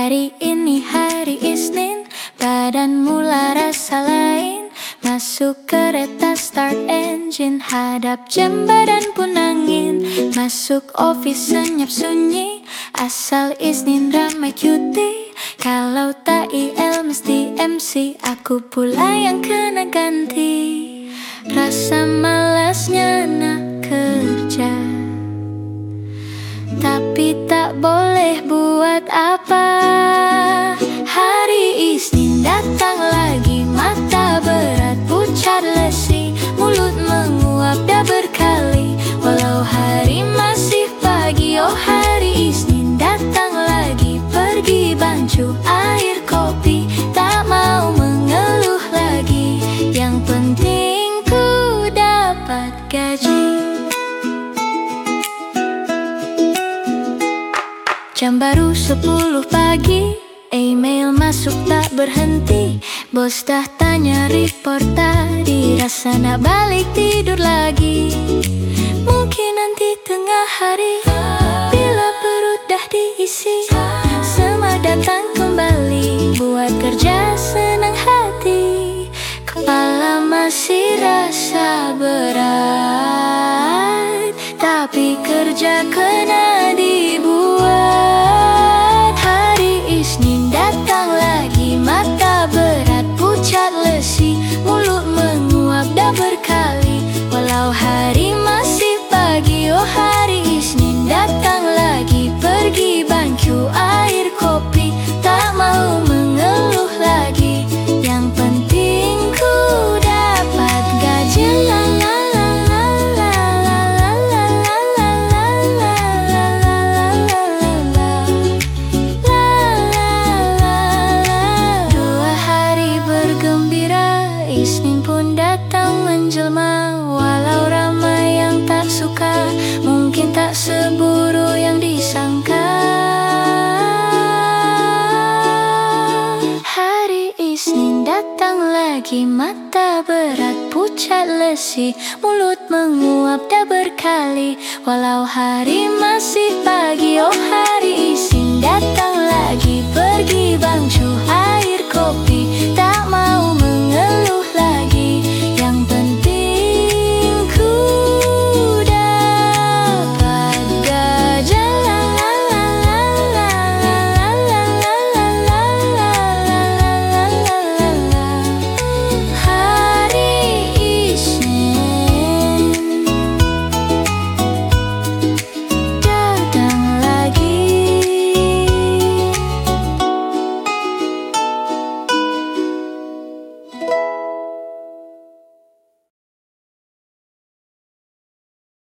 Hari ini hari Isnin Badan mula rasa lain. Masuk kereta start engine Hadap jembatan pun angin. Masuk office senyap sunyi Asal Isnin ramai cuti. Kalau tak IL mesti MC Aku pula yang kena ganti. Rasa malasnya nak kerja. Tapi tak boleh buat apa? Hari Isnin datang lagi Mata berat pucat lesi Mulut menguap dah berkali. Walau hari masih pagi Oh hari Isnin datang lagi. Pergi bancu air kopi Tak mau mengeluh lagi. Yang penting ku dapat gaji Jam baru 10 pagi Email masuk tak berhenti. Bos dah tanya report tadi Rasa nak balik tidur lagi. Mungkin nanti tengah hari Bila perut dah diisi. Semua datang kembali Buat kerja senang hati. Kepala masih rasa berat Tapi kerja kena Isnin pun datang menjelma. Walau ramai yang tak suka Mungkin tak seburu yang disangka. Hari Isnin datang lagi Mata berat pucat lesi Mulut menguap dah berkali. Walau hari masih pagi Oh hari